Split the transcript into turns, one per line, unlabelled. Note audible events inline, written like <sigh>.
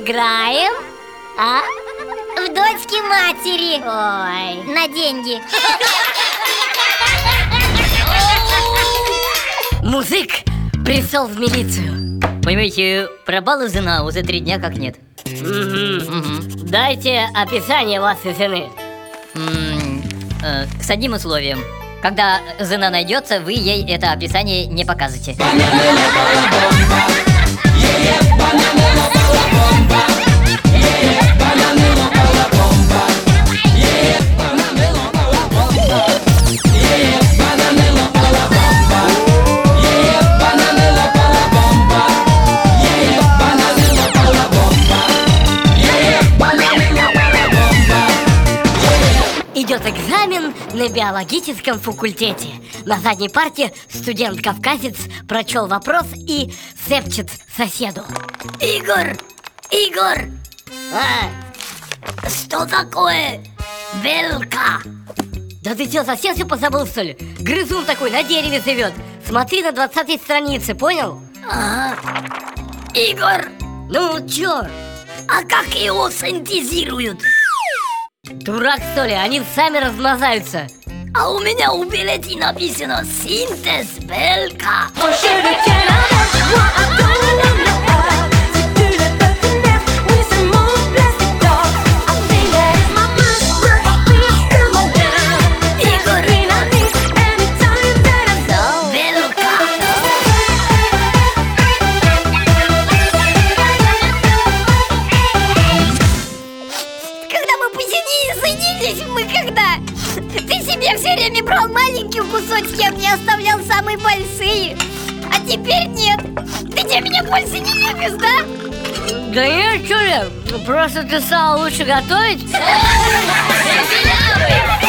играем? А?
В дочке матери
Ой.
На деньги
Музык пришел в милицию
Понимаете, пропала жена, уже три дня как нет.
Дайте описание вашей жены
М, э, с одним условием. Когда жена найдется, вы ей это описание не покажете.
Идет экзамен на биологическом факультете На задней парте студент-кавказец прочел вопрос и шепчет соседу Игорь! Игорь! А, что такое белка? Да ты что, совсем все позабыл, что ли? Грызун такой на дереве живет Смотри на 20 странице, понял? Ага Игорь! Ну чё? А как его синтезируют? Дурак, что ли? Они сами размножаются. А у меня у билете написано синтез Белка
соединились мы когда? Ты себе все время брал маленькие кусочки, а мне оставлял самые большие А теперь нет Ты что, меня больше не любишь, да?
Да нет, что ли? Просто ты стала лучше готовить! <laughs>